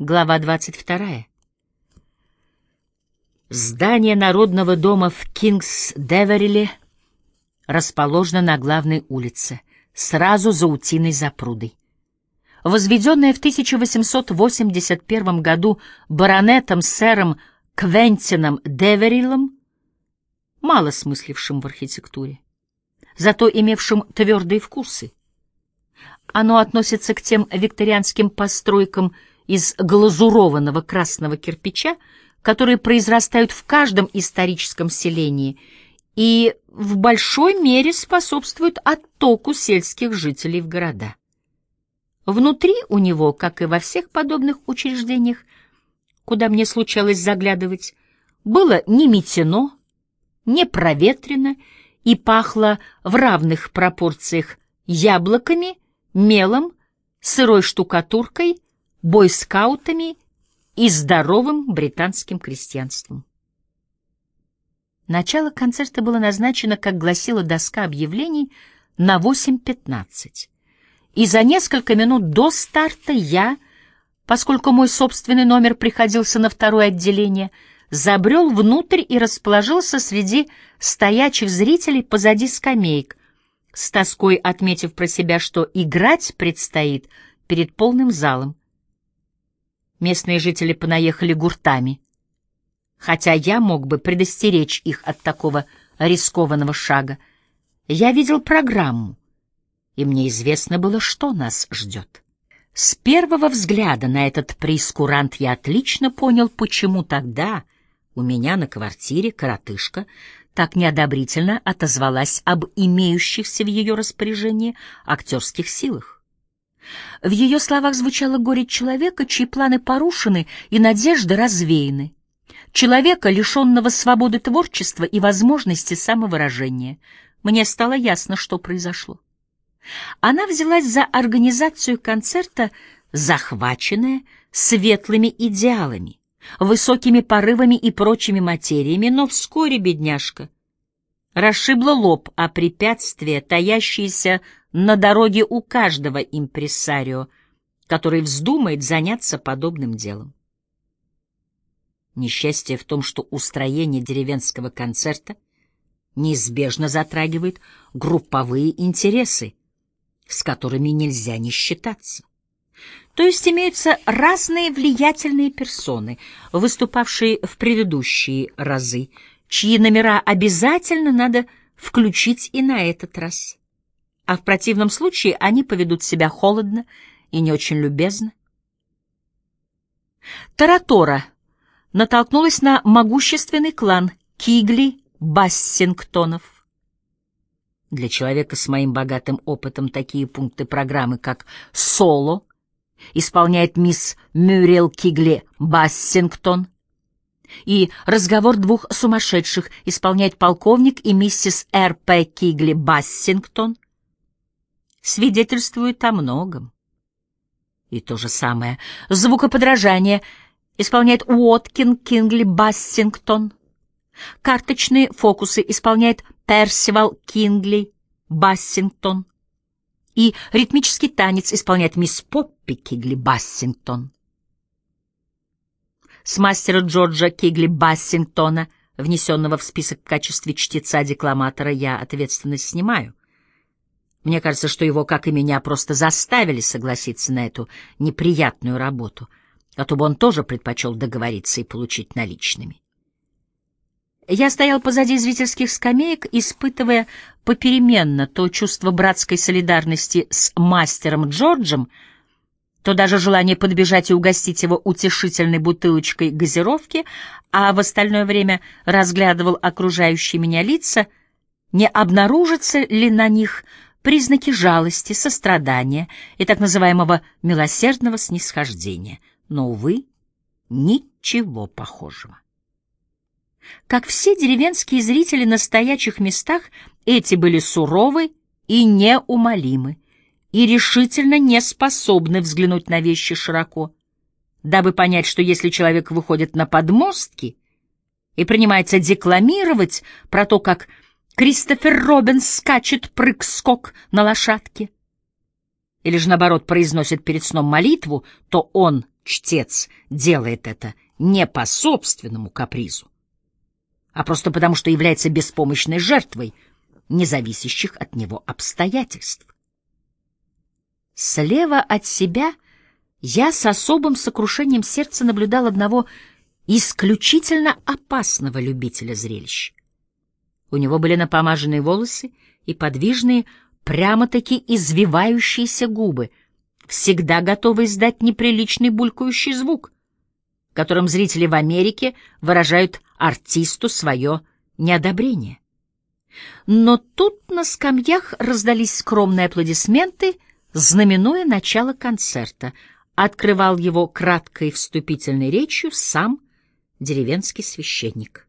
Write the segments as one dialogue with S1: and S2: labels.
S1: Глава 22. Здание Народного дома в Кингс-Девериле расположено на главной улице, сразу за утиной запрудой. Возведенное в 1881 году баронетом сэром Квентином Деверилом, мало смыслившим в архитектуре, зато имевшим твердые вкусы. Оно относится к тем викторианским постройкам из глазурованного красного кирпича, которые произрастают в каждом историческом селении и в большой мере способствуют оттоку сельских жителей в города. Внутри у него, как и во всех подобных учреждениях, куда мне случалось заглядывать, было не метено, не проветрено и пахло в равных пропорциях яблоками, мелом, сырой штукатуркой бойскаутами и здоровым британским крестьянством. Начало концерта было назначено, как гласила доска объявлений, на 8.15. И за несколько минут до старта я, поскольку мой собственный номер приходился на второе отделение, забрел внутрь и расположился среди стоячих зрителей позади скамеек, с тоской отметив про себя, что играть предстоит перед полным залом. Местные жители понаехали гуртами, хотя я мог бы предостеречь их от такого рискованного шага. Я видел программу, и мне известно было, что нас ждет. С первого взгляда на этот прейскурант я отлично понял, почему тогда у меня на квартире коротышка так неодобрительно отозвалась об имеющихся в ее распоряжении актерских силах. В ее словах звучало горе человека, чьи планы порушены и надежды развеяны. Человека, лишенного свободы творчества и возможности самовыражения. Мне стало ясно, что произошло. Она взялась за организацию концерта, захваченная светлыми идеалами, высокими порывами и прочими материями, но вскоре, бедняжка, расшибла лоб о препятствия, таящиеся на дороге у каждого импрессарио, который вздумает заняться подобным делом. Несчастье в том, что устроение деревенского концерта неизбежно затрагивает групповые интересы, с которыми нельзя не считаться. То есть имеются разные влиятельные персоны, выступавшие в предыдущие разы, чьи номера обязательно надо включить и на этот раз а в противном случае они поведут себя холодно и не очень любезно. Таратора натолкнулась на могущественный клан Кигли Бассингтонов. Для человека с моим богатым опытом такие пункты программы, как «Соло», исполняет мисс Мюрриел Кигли Бассингтон, и «Разговор двух сумасшедших» исполняет полковник и миссис Р. П. Кигли Бассингтон, свидетельствует о многом. И то же самое звукоподражание исполняет Уоткин Кингли Бассингтон. Карточные фокусы исполняет Персивал Кингли Бассингтон. И ритмический танец исполняет мисс Поппи Кигли Бассингтон. С мастера Джорджа Кигли Бассингтона, внесенного в список в качестве чтеца-декламатора, я ответственность снимаю — мне кажется, что его, как и меня, просто заставили согласиться на эту неприятную работу, а то бы он тоже предпочел договориться и получить наличными. Я стоял позади зрительских скамеек, испытывая попеременно то чувство братской солидарности с мастером Джорджем, то даже желание подбежать и угостить его утешительной бутылочкой газировки, а в остальное время разглядывал окружающие меня лица, не обнаружится ли на них признаки жалости, сострадания и так называемого милосердного снисхождения. Но, увы, ничего похожего. Как все деревенские зрители на стоячих местах, эти были суровы и неумолимы, и решительно не способны взглянуть на вещи широко, дабы понять, что если человек выходит на подмостки и принимается декламировать про то, как Кристофер Робин скачет прыг-скок на лошадке. Или же, наоборот, произносит перед сном молитву, то он чтец делает это не по собственному капризу, а просто потому, что является беспомощной жертвой независящих от него обстоятельств. Слева от себя я с особым сокрушением сердца наблюдал одного исключительно опасного любителя зрелищ. У него были напомаженные волосы и подвижные, прямо-таки извивающиеся губы, всегда готовые издать неприличный булькающий звук, которым зрители в Америке выражают артисту свое неодобрение. Но тут на скамьях раздались скромные аплодисменты, знаменуя начало концерта. Открывал его краткой вступительной речью сам деревенский священник.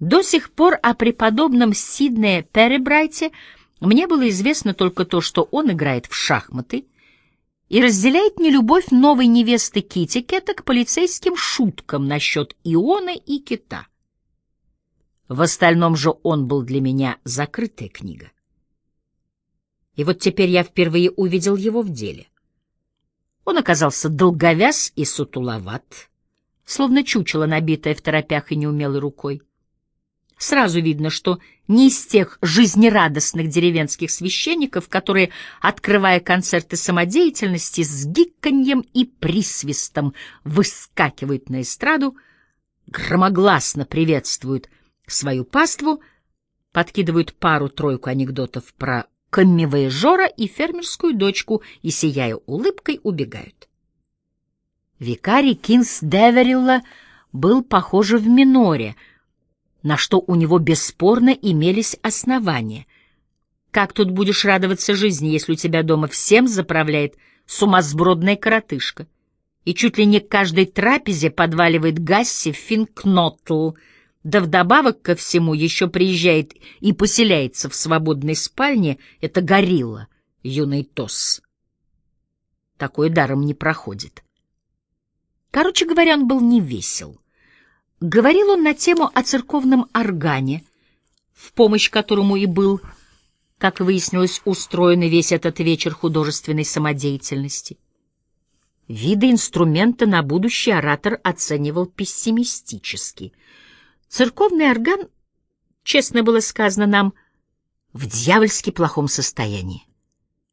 S1: До сих пор о преподобном Сиднее Перебрайте мне было известно только то, что он играет в шахматы и разделяет нелюбовь новой невесты Кити Кета к полицейским шуткам насчет Иона и Кита. В остальном же он был для меня закрытая книга. И вот теперь я впервые увидел его в деле. Он оказался долговяз и сутуловат, словно чучело, набитое в торопях и неумелой рукой. Сразу видно, что не из тех жизнерадостных деревенских священников, которые, открывая концерты самодеятельности, с гиканьем и присвистом выскакивают на эстраду, громогласно приветствуют свою паству, подкидывают пару-тройку анекдотов про коммивояжера и фермерскую дочку и, сияя улыбкой, убегают. Викарий Кинс Деверилла был, похоже, в миноре, на что у него бесспорно имелись основания. Как тут будешь радоваться жизни, если у тебя дома всем заправляет сумасбродная коротышка? И чуть ли не каждой трапезе подваливает Гасси Финкнотл — да вдобавок ко всему еще приезжает и поселяется в свободной спальне эта горилла, юный Тос. Такой даром не проходит. Короче говоря, он был не весел. Говорил он на тему о церковном органе, в помощь которому и был, как выяснилось, устроен весь этот вечер художественной самодеятельности. Виды инструмента на будущее оратор оценивал пессимистически — Церковный орган, честно было сказано нам, в дьявольски плохом состоянии.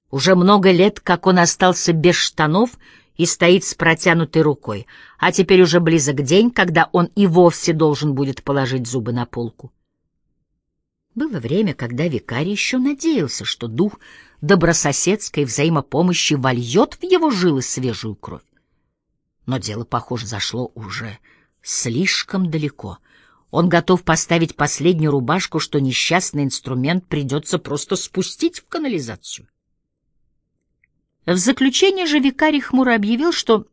S1: Уже много лет, как он остался без штанов и стоит с протянутой рукой, а теперь уже близок день, когда он и вовсе должен будет положить зубы на полку. Было время, когда викарий еще надеялся, что дух добрососедской взаимопомощи вольет в его жилы свежую кровь. Но дело, похоже, зашло уже слишком далеко — он готов поставить последнюю рубашку, что несчастный инструмент придется просто спустить в канализацию. В заключение же викарий хмуро объявил, что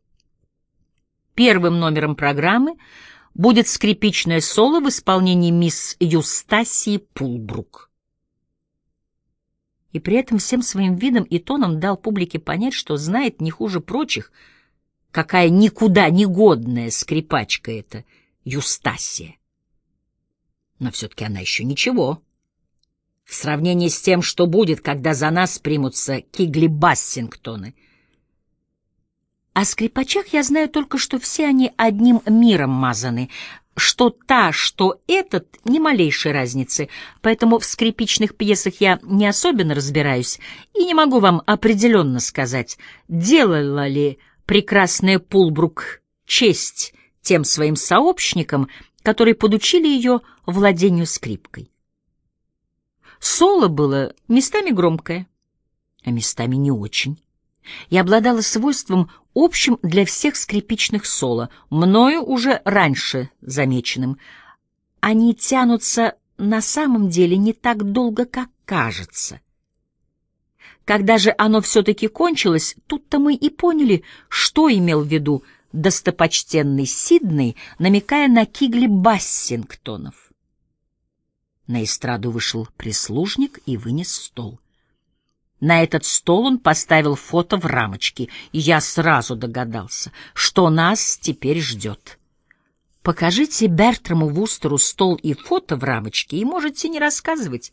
S1: первым номером программы будет скрипичное соло в исполнении мисс Юстасии Пулбрук. И при этом всем своим видом и тоном дал публике понять, что знает не хуже прочих, какая никуда не годная скрипачка эта Юстасия но все-таки она еще ничего. В сравнении с тем, что будет, когда за нас примутся Кигли-Бассингтоны. О скрипачах я знаю только, что все они одним миром мазаны, что та, что этот, ни малейшей разницы, поэтому в скрипичных пьесах я не особенно разбираюсь и не могу вам определенно сказать, делала ли прекрасная Пулбрук честь тем своим сообщникам, которые подучили ее владению скрипкой. Соло было местами громкое, а местами не очень, и обладало свойством общим для всех скрипичных соло, мною уже раньше замеченным. Они тянутся на самом деле не так долго, как кажется. Когда же оно все-таки кончилось, тут-то мы и поняли, что имел в виду достопочтенный Сидней, намекая на Кигли Бассингтонов. На эстраду вышел прислужник и вынес стол. На этот стол он поставил фото в рамочке, и я сразу догадался, что нас теперь ждет. Покажите Бертраму Вустеру стол и фото в рамочке, и можете не рассказывать,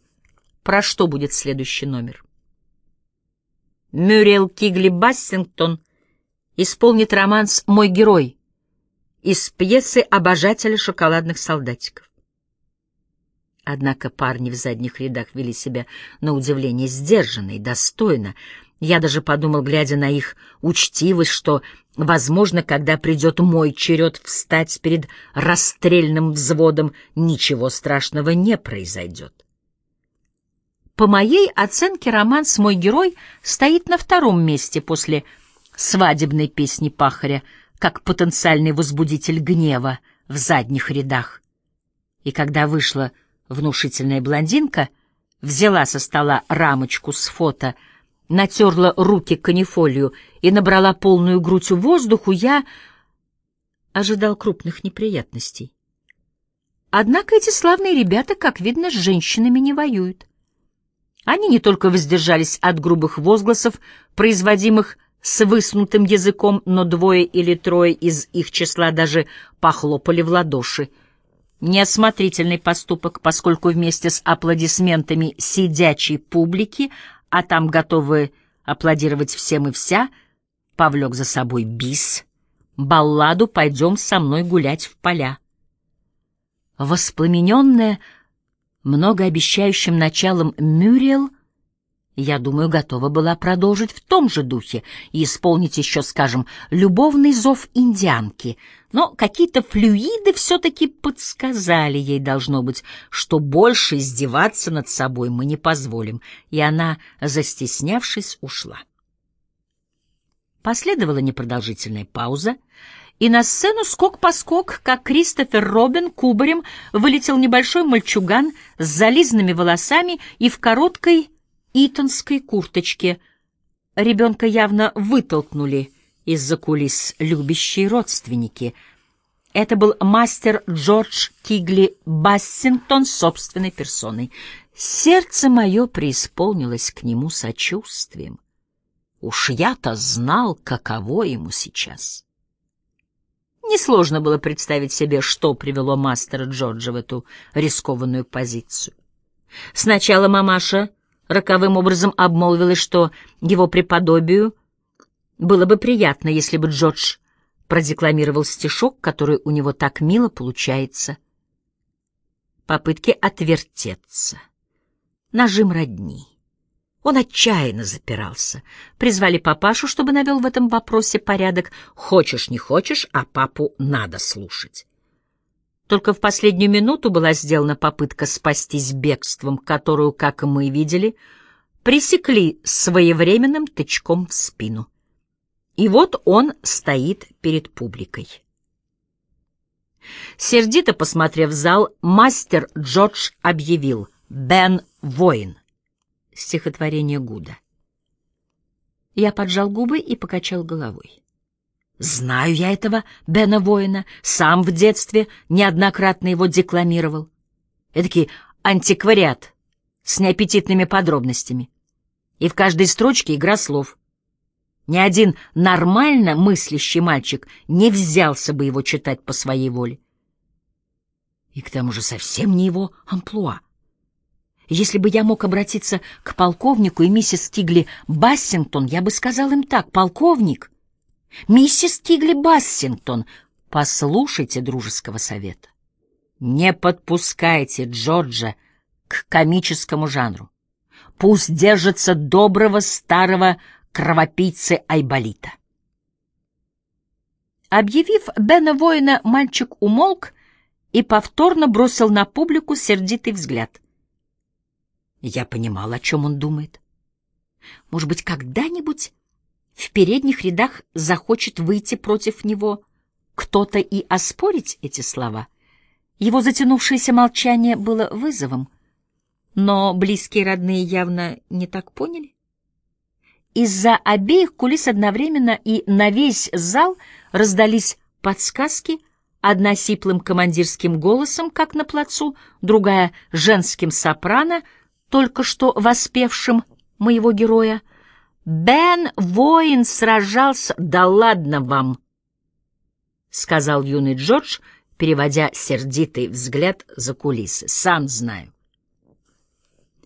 S1: про что будет следующий номер. Мюрриел Кигли Бассингтон исполнит романс «Мой герой» из пьесы обожателя шоколадных солдатиков. Однако парни в задних рядах вели себя на удивление сдержанно и достойно. Я даже подумал, глядя на их учтивость, что, возможно, когда придет мой черед встать перед расстрельным взводом, ничего страшного не произойдет. По моей оценке, романс «Мой герой» стоит на втором месте после свадебной песни Пахаря, как потенциальный возбудитель гнева в задних рядах. И когда вышла внушительная блондинка, взяла со стола рамочку с фото, натерла руки канифолию и набрала полную грудь воздуху, я ожидал крупных неприятностей. Однако эти славные ребята, как видно, с женщинами не воюют. Они не только воздержались от грубых возгласов, производимых с высунутым языком, но двое или трое из их числа даже похлопали в ладоши. Неосмотрительный поступок, поскольку вместе с аплодисментами сидячей публики, а там готовы аплодировать всем и вся, повлек за собой бис, балладу «Пойдем со мной гулять в поля». Воспламененная многообещающим началом Мюрриел — я думаю, готова была продолжить в том же духе и исполнить еще, скажем, любовный зов индианки, но какие-то флюиды все-таки подсказали ей, должно быть, что больше издеваться над собой мы не позволим, и она, застеснявшись, ушла. Последовала непродолжительная пауза, и на сцену скок по скок, как Кристофер Робин кубарем, вылетел небольшой мальчуган с зализанными волосами и в короткой итонской курточке. Ребенка явно вытолкнули из-за кулис любящие родственники. Это был мастер Джордж Кигли Бассингтон собственной персоной. Сердце мое преисполнилось к нему сочувствием. Уж я-то знал, каково ему сейчас. Несложно было представить себе, что привело мастера Джорджа в эту рискованную позицию. Сначала мамаша роковым образом обмолвилась, что его преподобию было бы приятно, если бы Джордж продекламировал стишок, который у него так мило получается. Попытки отвертеться. Нажим родни. Он отчаянно запирался. Призвали папашу, чтобы навел в этом вопросе порядок. Хочешь, не хочешь, а папу надо слушать. Только в последнюю минуту была сделана попытка спастись бегством, которую, как мы видели, пресекли своевременным тычком в спину. И вот он стоит перед публикой. Сердито посмотрев в зал, мастер Джордж объявил «Бен воин». Стихотворение Гуда. Я поджал губы и покачал головой. Знаю я этого Бена Воина, сам в детстве неоднократно его декламировал. Эдакий антиквариат с неаппетитными подробностями. И в каждой строчке игра слов. Ни один нормально мыслящий мальчик не взялся бы его читать по своей воле. И к тому же совсем не его амплуа. Если бы я мог обратиться к полковнику и миссис Кигли Бассингтон, я бы сказал им так, «Полковник, Миссис Кигли Бассингтон, послушайте дружеского совета. Не подпускайте Джорджа к комическому жанру. Пусть держится доброго старого кровопийцы Айболита. Объявив Бена воина, мальчик умолк и повторно бросил на публику сердитый взгляд. Я понимал, о чем он думает. Может быть, когда-нибудь в передних рядах захочет выйти против него кто-то и оспорить эти слова. Его затянувшееся молчание было вызовом, но близкие родные явно не так поняли. Из-за обеих кулис одновременно и на весь зал раздались подсказки, одна сиплым командирским голосом, как на плацу, другая — женским сопрано, только что воспевшим моего героя — Бен воин сражался... Да ладно вам, — сказал юный Джордж, переводя сердитый взгляд за кулисы. Сам знаю.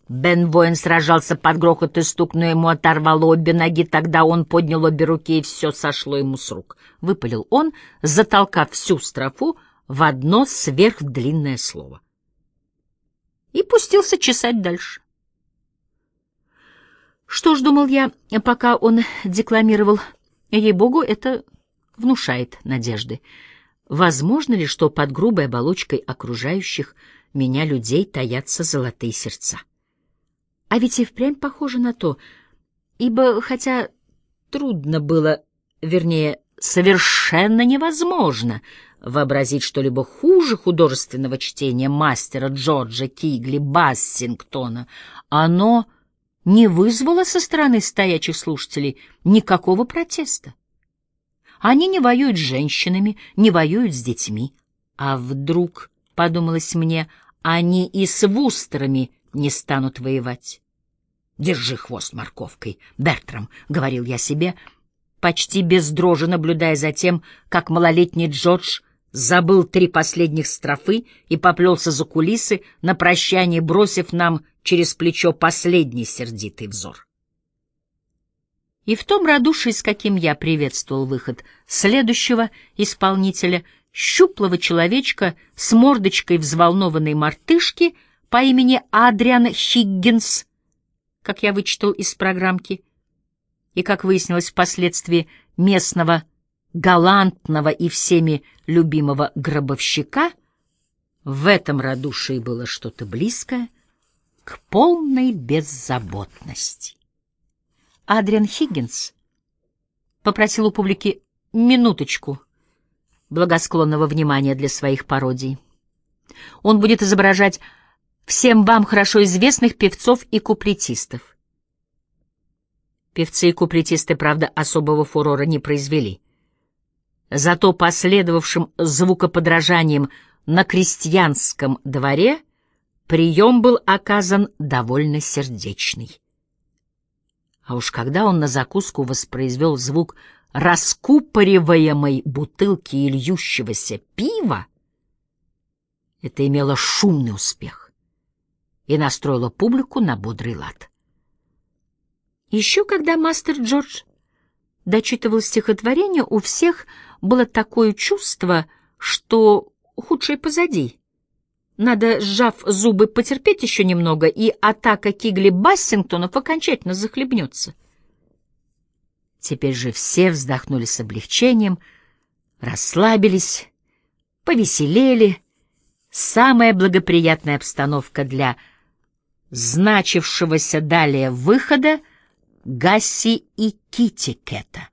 S1: Бен Воин сражался под грохот и стук, но ему оторвало обе ноги, тогда он поднял обе руки, и все сошло ему с рук. Выпалил он, затолкав всю строфу в одно сверхдлинное слово. И пустился чесать дальше. Что ж, думал я, пока он декламировал, ей-богу, это внушает надежды. Возможно ли, что под грубой оболочкой окружающих меня людей таятся золотые сердца? А ведь и впрямь похоже на то, ибо, хотя трудно было, вернее, совершенно невозможно вообразить что-либо хуже художественного чтения мастера Джорджа Кигли Бассингтона, оно не вызвало со стороны стоячих слушателей никакого протеста. Они не воюют с женщинами, не воюют с детьми. А вдруг, — подумалось мне, — они и с вустерами не станут воевать. «Держи хвост морковкой, Бертрам», — говорил я себе, почти без дрожи наблюдая за тем, как малолетний Джордж забыл три последних строфы и поплелся за кулисы, на прощание бросив нам через плечо последний сердитый взор. И в том радушии, с каким я приветствовал выход следующего исполнителя, щуплого человечка с мордочкой взволнованной мартышки по имени Адриан Хиггинс, как я вычитал из программки, и, как выяснилось впоследствии, местного галантного и всеми любимого гробовщика, в этом радушии было что-то близкое к полной беззаботности. Адриан Хиггинс попросил у публики минуточку благосклонного внимания для своих пародий. Он будет изображать всем вам хорошо известных певцов и куплетистов. Певцы и куплетисты, правда, особого фурора не произвели. Зато последовавшим звукоподражанием на крестьянском дворе прием был оказан довольно сердечный. А уж когда он на закуску воспроизвел звук раскупориваемой бутылки и льющегося пива, это имело шумный успех и настроило публику на бодрый лад. Еще когда мастер Джордж дочитывал стихотворение, у всех было такое чувство, что худшее позади. Надо, сжав зубы, потерпеть еще немного, и атака Кигли Бассингтонов окончательно захлебнется. Теперь же все вздохнули с облегчением, расслабились, повеселели. Самая благоприятная обстановка для значившегося далее выхода Гасси и Кити Кэта.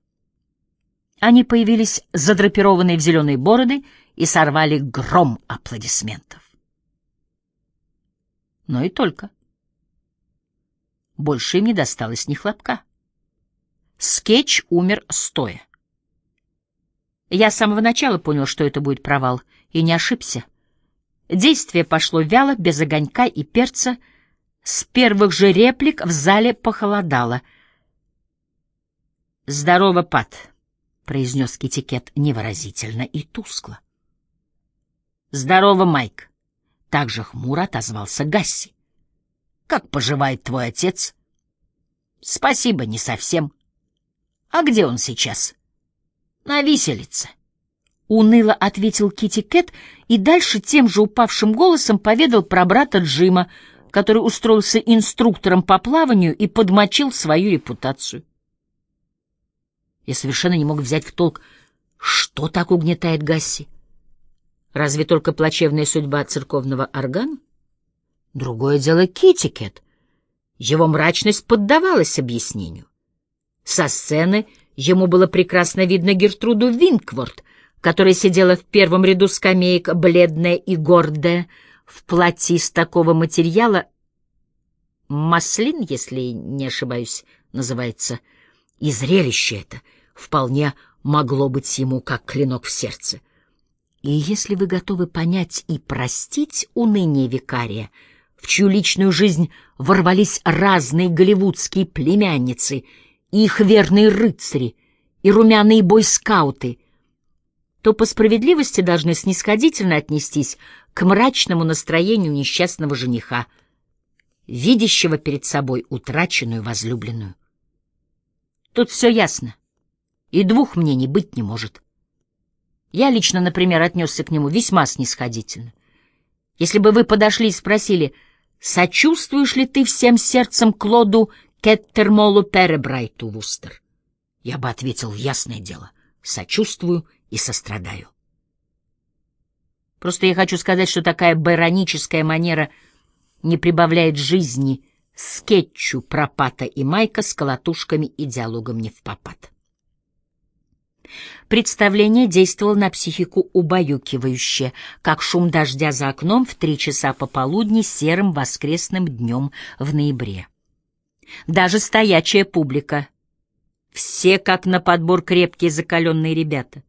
S1: Они появились задрапированные в зеленые бороды и сорвали гром аплодисментов. Но и только. Больше им не досталось ни хлопка. Скетч умер стоя. Я с самого начала понял, что это будет провал, и не ошибся. Действие пошло вяло, без огонька и перца. С первых же реплик в зале похолодало. «Здорово, Пат», произнес Китикет невыразительно и тускло. «Здорово, Майк!» — также хмуро отозвался Гасси. «Как поживает твой отец?» «Спасибо, не совсем. А где он сейчас?» «На виселице». Уныло ответил Китикет и дальше тем же упавшим голосом поведал про брата Джима, который устроился инструктором по плаванию и подмочил свою репутацию. Я совершенно не мог взять в толк, что так угнетает Гасси. Разве только плачевная судьба церковного органа? Другое дело Китикет. Его мрачность поддавалась объяснению. Со сцены ему было прекрасно видно Гертруду Винкворт, которая сидела в первом ряду скамеек, бледная и гордая, в платье из такого материала, маслин, если не ошибаюсь, называется, и зрелище это — вполне могло быть ему как клинок в сердце. И если вы готовы понять и простить уныние викария, в чью личную жизнь ворвались разные голливудские племянницы, и их верные рыцари, и румяные бойскауты, то по справедливости должны снисходительно отнестись к мрачному настроению несчастного жениха. видящего перед собой утраченную возлюбленную. Тут все ясно, и двух мнений быть не может. Я лично, например, отнесся к нему весьма снисходительно. Если бы вы подошли и спросили, сочувствуешь ли ты всем сердцем Клоду Кеттермолу Перебрайту Вустер, я бы ответил, ясное дело, сочувствую и сострадаю. Просто я хочу сказать, что такая байроническая манера не прибавляет жизни скетчу про Пата и Майка с колотушками и диалогом не в попад. Представление действовало на психику убаюкивающе, как шум дождя за окном в три часа пополудни серым воскресным днем в ноябре. Даже стоячая публика. Все как на подбор крепкие закаленные ребята.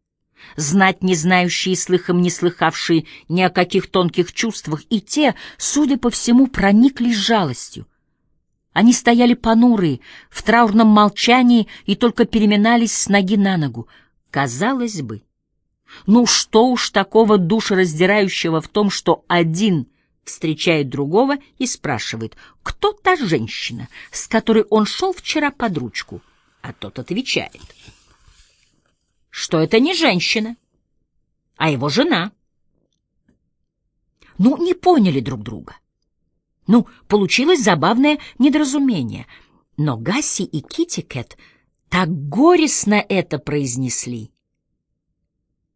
S1: Знать не знающие, слыхом не слыхавшие ни о каких тонких чувствах, и те, судя по всему, прониклись жалостью. Они стояли понурые, в траурном молчании и только переминались с ноги на ногу. Казалось бы, ну что уж такого душераздирающего в том, что один встречает другого и спрашивает, кто та женщина, с которой он шел вчера под ручку, а тот отвечает, что это не женщина, а его жена. Ну, не поняли друг друга. Ну, получилось забавное недоразумение, но Гасси и Китти Кэт так горестно это произнесли,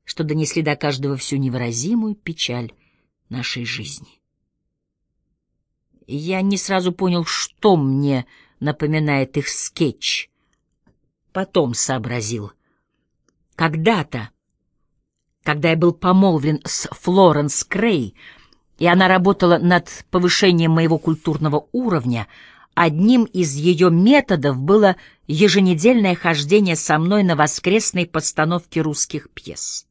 S1: что донесли до каждого всю невыразимую печаль нашей жизни. Я не сразу понял, что мне напоминает их скетч. Потом сообразил. Когда-то, когда я был помолвлен с Флоренс Крей, и она работала над повышением моего культурного уровня, одним из ее методов было еженедельное хождение со мной на воскресной постановке русских пьес.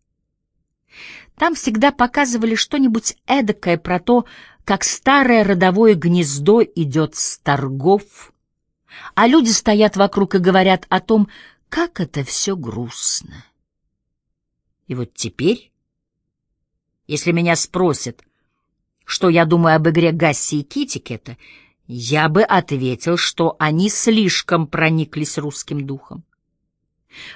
S1: Там всегда показывали что-нибудь эдакое про то, как старое родовое гнездо идет с торгов, а люди стоят вокруг и говорят о том, как это все грустно. И вот теперь, если меня спросят, что я думаю об игре Гасси и Китикета, я бы ответил, что они слишком прониклись русским духом.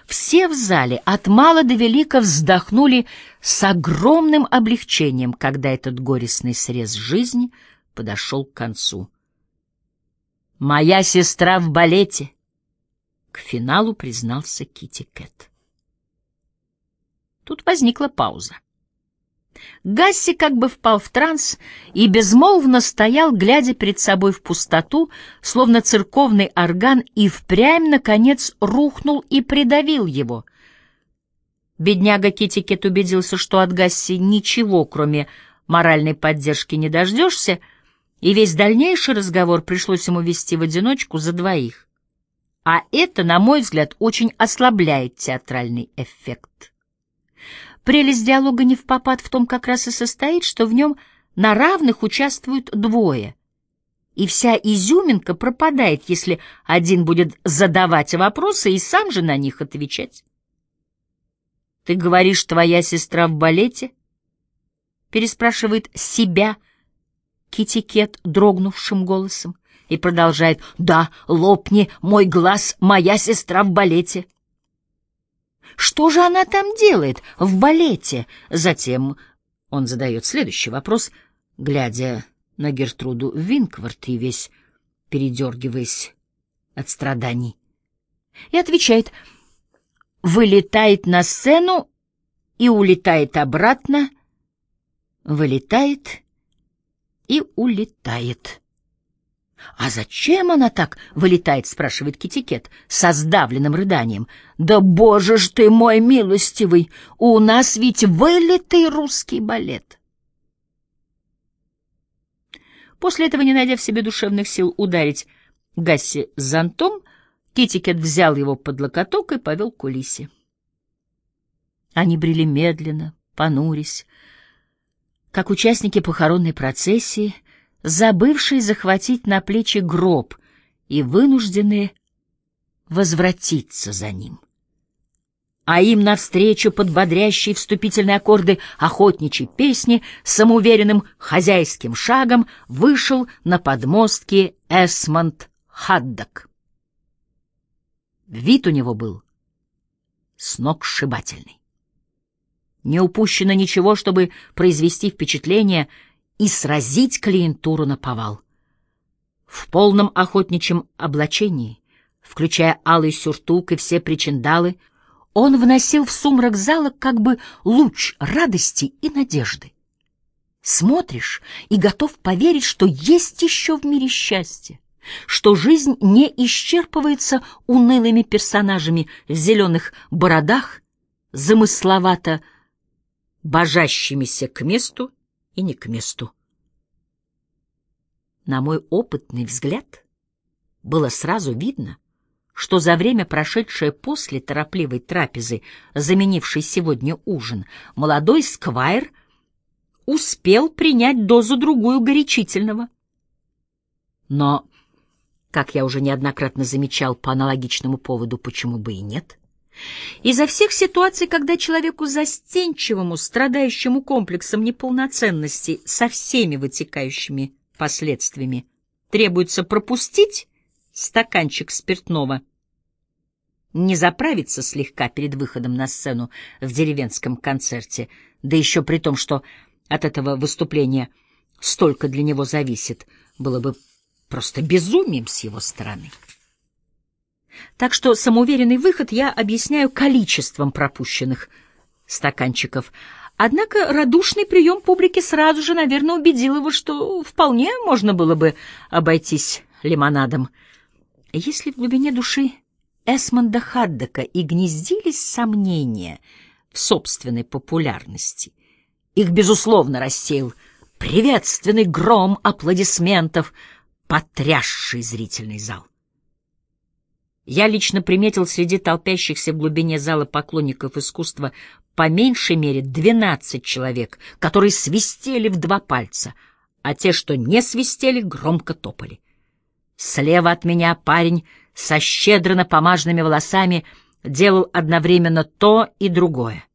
S1: Все в зале от мала до велика вздохнули с огромным облегчением, когда этот горестный срез жизни подошел к концу. «Моя сестра в балете!» К финалу признался Кити Кэт. Тут возникла пауза. Гасси как бы впал в транс и безмолвно стоял, глядя перед собой в пустоту, словно церковный орган, и впрямь, наконец, рухнул и придавил его. Бедняга Китикет убедился, что от Гасси ничего, кроме моральной поддержки, не дождешься, и весь дальнейший разговор пришлось ему вести в одиночку за двоих. А это, на мой взгляд, очень ослабляет театральный эффект. Прелесть диалога не в попад в том как раз и состоит, что в нем на равных участвуют двое. И вся изюминка пропадает, если один будет задавать вопросы и сам же на них отвечать. «Ты говоришь, твоя сестра в балете?» Переспрашивает себя Китикет дрогнувшим голосом и продолжает «Да, лопни, мой глаз, моя сестра в балете». Что же она там делает в балете? Затем он задает следующий вопрос, глядя на Гертруду Винкварт и весь передергиваясь от страданий. И отвечает, вылетает на сцену и улетает обратно, вылетает и улетает. «А зачем она так вылетает?» — спрашивает Китикет со сдавленным рыданием. «Да боже ж ты мой милостивый! У нас ведь вылитый русский балет!» После этого, не найдя в себе душевных сил ударить Гасси зонтом, Китикет взял его под локоток и повел к кулисе. Они брели медленно, понурясь, как участники похоронной процессии — забывшие захватить на плечи гроб и вынужденные возвратиться за ним. а им навстречу под бодрящие вступительные аккорды охотничьей песни самоуверенным хозяйским шагом вышел на подмостки Эсмонд Хаддок. Вид у него был сногсшибательный. Не упущено ничего, чтобы произвести впечатление и сразить клиентуру на повал. В полном охотничьем облачении, включая алый сюртук и все причиндалы, он вносил в сумрак зала как бы луч радости и надежды. Смотришь и готов поверить, что есть еще в мире счастье, что жизнь не исчерпывается унылыми персонажами в зеленых бородах, замысловато божащимися к месту и не к месту. На мой опытный взгляд было сразу видно, что за время, прошедшее после торопливой трапезы, заменившей сегодня ужин, молодой сквайр успел принять дозу-другую горячительного. Но, как я уже неоднократно замечал по аналогичному поводу, почему бы и нет, изо всех ситуаций, когда человеку застенчивому, страдающему комплексом неполноценности со всеми вытекающими последствиями, требуется пропустить стаканчик спиртного, не заправиться слегка перед выходом на сцену в деревенском концерте, да еще при том, что от этого выступления столько для него зависит, было бы просто безумием с его стороны. Так что самоуверенный выход я объясняю количеством пропущенных стаканчиков. Однако радушный прием публики сразу же, наверное, убедил его, что вполне можно было бы обойтись лимонадом. Если в глубине души Эсмонда Хаддека и гнездились сомнения в собственной популярности, их, безусловно, рассеял приветственный гром аплодисментов, потрясший зрительный зал. Я лично приметил среди толпящихся в глубине зала поклонников искусства по меньшей мере двенадцать человек, которые свистели в два пальца, а те, что не свистели, громко топали. Слева от меня парень со щедро напомаженными волосами делал одновременно то и другое.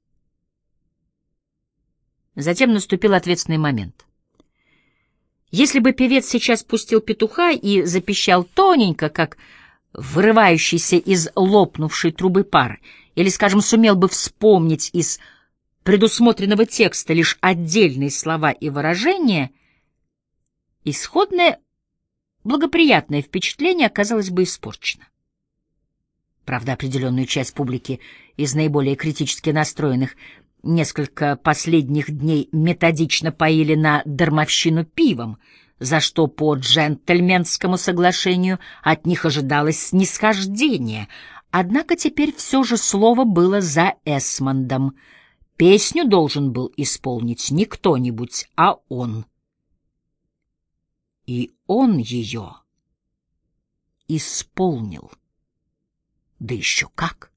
S1: Затем наступил ответственный момент. Если бы певец сейчас пустил петуха и запищал тоненько, как вырывающийся из лопнувшей трубы пар, или, скажем, сумел бы вспомнить из предусмотренного текста лишь отдельные слова и выражения, исходное благоприятное впечатление оказалось бы испорчено. Правда, определенную часть публики из наиболее критически настроенных несколько последних дней методично поили на дармовщину пивом — за что по джентльменскому соглашению от них ожидалось снисхождение. Однако теперь все же слово было за Эсмондом. Песню должен был исполнить не кто-нибудь, а он. И он ее исполнил. Да еще как!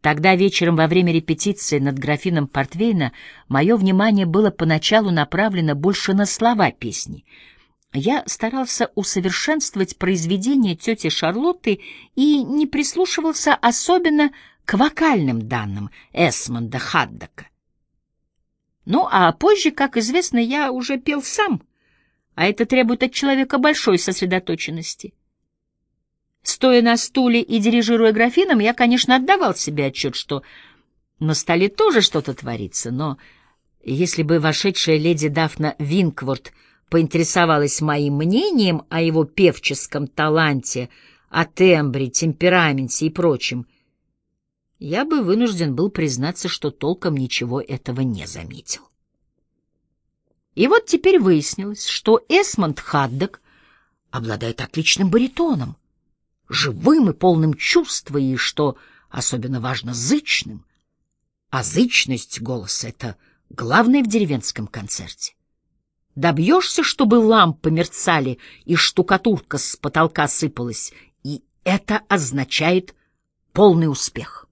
S1: Тогда вечером во время репетиции над графином Портвейна мое внимание было поначалу направлено больше на слова песни. Я старался усовершенствовать произведение тети Шарлотты и не прислушивался особенно к вокальным данным Эсмонда Хаддока. Ну, а позже, как известно, я уже пел сам, а это требует от человека большой сосредоточенности. Стоя на стуле и дирижируя графином, я, конечно, отдавал себе отчет, что на столе тоже что-то творится, но если бы вошедшая леди Дафна Винкворт поинтересовалась моим мнением о его певческом таланте, о тембре, темпераменте и прочем, я бы вынужден был признаться, что толком ничего этого не заметил. И вот теперь выяснилось, что Эсмонд Хаддок обладает отличным баритоном, живым и полным чувства, и, что особенно важно, зычным. А зычность голоса — это главное в деревенском концерте. Добьешься, чтобы лампы мерцали и штукатурка с потолка сыпалась, и это означает полный успех.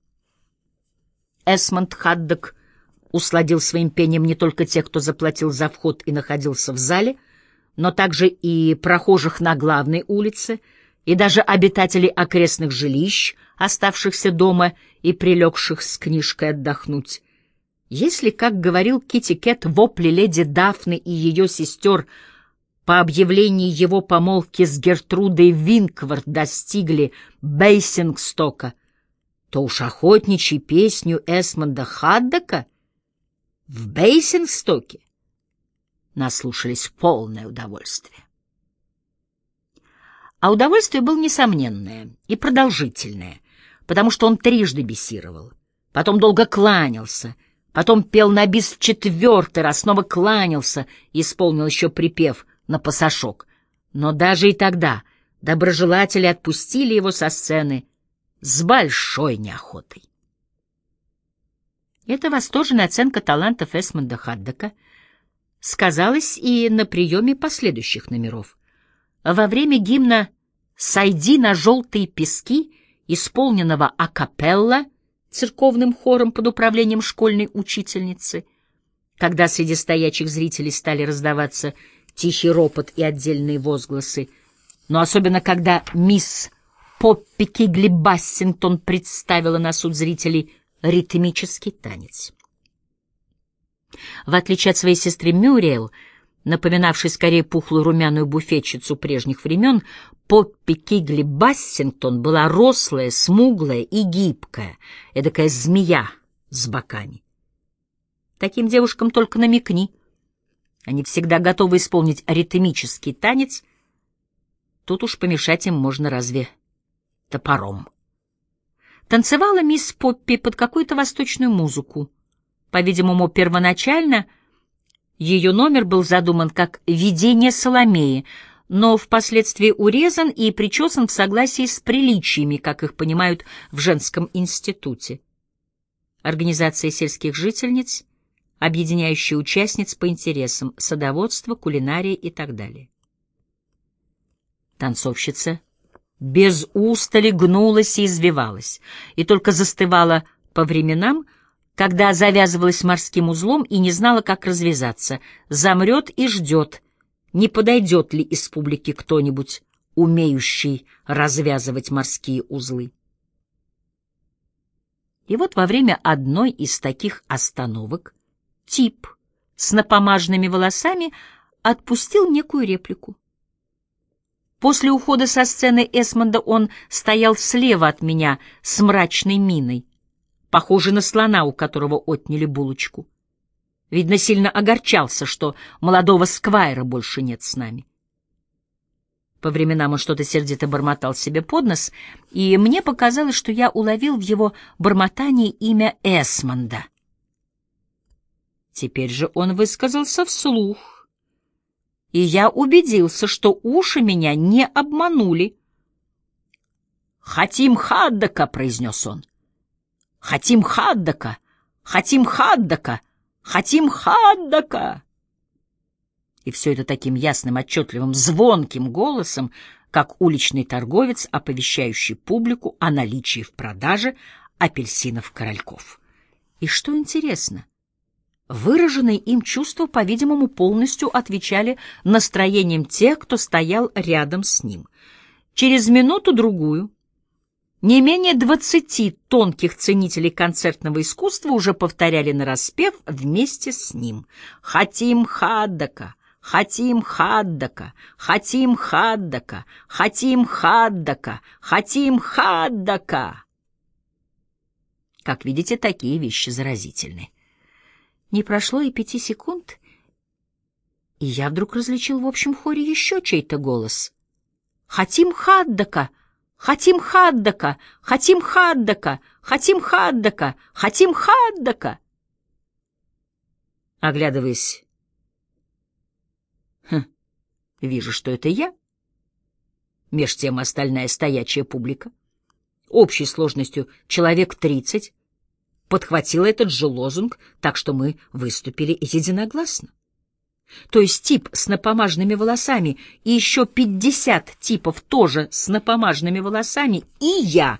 S1: Эсмонд Хаддок усладил своим пением не только тех, кто заплатил за вход и находился в зале, но также и прохожих на главной улице — и даже обитатели окрестных жилищ, оставшихся дома и прилегших с книжкой отдохнуть. Если, как говорил Китти Кэт, вопли леди Дафны и ее сестер по объявлении его помолвки с Гертрудой Винкворт достигли Бейсингстока, то уж охотничью песню Эсмонда Хаддека в Бейсингстоке наслушались в полное удовольствие. А удовольствие было несомненное и продолжительное, потому что он трижды бисировал, потом долго кланялся, потом пел на бис в четвертый раз, снова кланялся и исполнил еще припев на пасашок. Но даже и тогда доброжелатели отпустили его со сцены с большой неохотой. Эта восторженная оценка талантов Эсмонда Хаддека сказалась и на приеме последующих номеров. Во время гимна «Сойди на желтые пески», исполненного акапелла церковным хором под управлением школьной учительницы, когда среди стоячих зрителей стали раздаваться тихий ропот и отдельные возгласы, но особенно когда мисс Поппи Кигли Бассингтон представила на суд зрителей ритмический танец. В отличие от своей сестры Мюриэл, напоминавшей скорее пухлую румяную буфетчицу прежних времен, Поппи Кигли Бассингтон была рослая, смуглая и гибкая, эдакая змея с боками. Таким девушкам только намекни. Они всегда готовы исполнить аритмический танец. Тут уж помешать им можно разве топором. Танцевала мисс Поппи под какую-то восточную музыку. По-видимому, первоначально ее номер был задуман как «Видение Соломеи», но впоследствии урезан и причесан в согласии с приличиями, как их понимают в женском институте. Организация сельских жительниц, объединяющая участниц по интересам, садоводство, кулинария и так далее. Танцовщица без устали гнулась и извивалась, и только застывала по временам, когда завязывалась морским узлом и не знала, как развязаться, замрет и ждет, не подойдет ли из публики кто-нибудь, умеющий развязывать морские узлы. И вот во время одной из таких остановок тип с напомаженными волосами отпустил некую реплику. После ухода со сцены Эсмонда он стоял слева от меня с мрачной миной, похожий на слона, у которого отняли булочку. Видно, сильно огорчался, что молодого сквайра больше нет с нами. По временам он что-то сердито бормотал себе под нос, и мне показалось, что я уловил в его бормотании имя Эсмонда. Теперь же он высказался вслух — и я убедился, что уши меня не обманули. «Хотим Хаддака!» — произнес он. «Хотим Хаддака! Хотим Хаддака! Хотим Хаддака!» И все это таким ясным, отчетливым, звонким голосом, как уличный торговец, оповещающий публику о наличии в продаже апельсинов-корольков. И что интересно — Выраженные им чувства, по-видимому, полностью отвечали настроениям тех, кто стоял рядом с ним. Через минуту-другую не менее двадцати тонких ценителей концертного искусства уже повторяли нараспев вместе с ним. «Хотим Хаддака! Хотим Хаддака! Хотим Хаддака! Хотим Хаддака! Хотим Хаддака!» Как видите, такие вещи заразительны. Не прошло и пяти секунд, и я вдруг различил в общем хоре еще чей-то голос. «Хотим Хаддака! Хотим Хаддака! Хотим Хаддака! Хотим Хаддака! Хотим Хаддака!» Оглядываясь, хм, вижу, что это я. Меж тем остальная стоячая публика, общей сложностью человек тридцать, подхватила этот же лозунг, так что мы выступили единогласно. То есть тип с напомаженными волосами и еще пятьдесят типов тоже с напомаженными волосами и я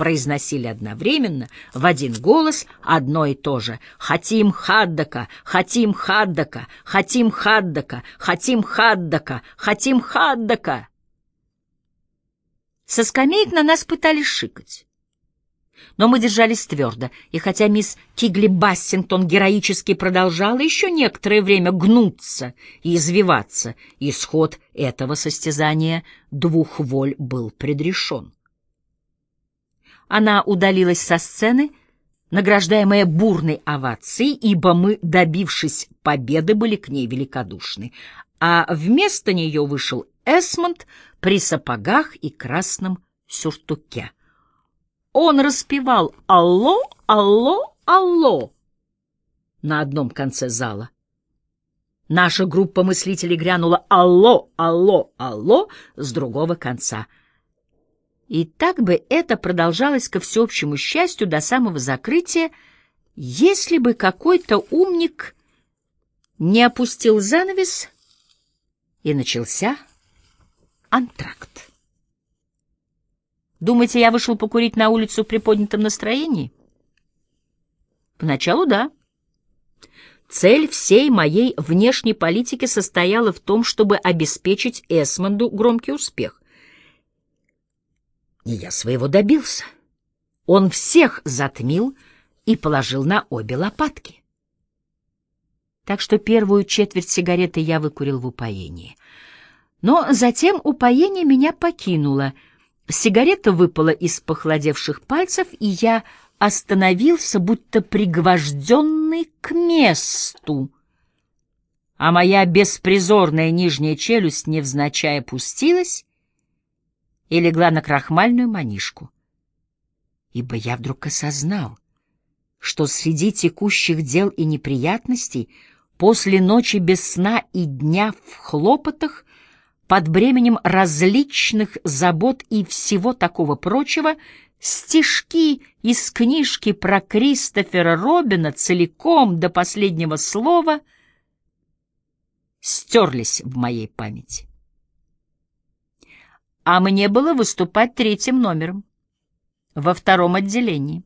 S1: произносили одновременно в один голос одно и то же. «Хотим Хаддака! Хотим Хаддака! Хотим Хаддака! Хотим Хаддака! Хотим Хаддака!» Со скамеек на нас пытались шикать. Но мы держались твердо, и хотя мисс Кигли Бассингтон героически продолжала еще некоторое время гнуться и извиваться, исход этого состязания двух воль был предрешен. Она удалилась со сцены, награждаемая бурной овацией, ибо мы, добившись победы, были к ней великодушны, а вместо нее вышел Эсмонд при сапогах и красном сюртуке. Он распевал «Алло, алло, алло» на одном конце зала. Наша группа мыслителей грянула «Алло, алло, алло» с другого конца. И так бы это продолжалось ко всеобщему счастью до самого закрытия, если бы какой-то умник не опустил занавес, и начался антракт. Думаете, я вышел покурить на улицу при поднятом настроении? Поначалу да. Цель всей моей внешней политики состояла в том, чтобы обеспечить Эсмонду громкий успех. И я своего добился. Он всех затмил и положил на обе лопатки. Так что первую четверть сигареты я выкурил в упоении. Но затем упоение меня покинуло — Сигарета выпала из похолодевших пальцев, и я остановился, будто пригвожденный к месту. А моя беспризорная нижняя челюсть невзначай опустилась и легла на крахмальную манишку. Ибо я вдруг осознал, что среди текущих дел и неприятностей, после ночи без сна и дня в хлопотах, под бременем различных забот и всего такого прочего, стишки из книжки про Кристофера Робина целиком до последнего слова стерлись в моей памяти. А мне было выступать третьим номером во втором отделении.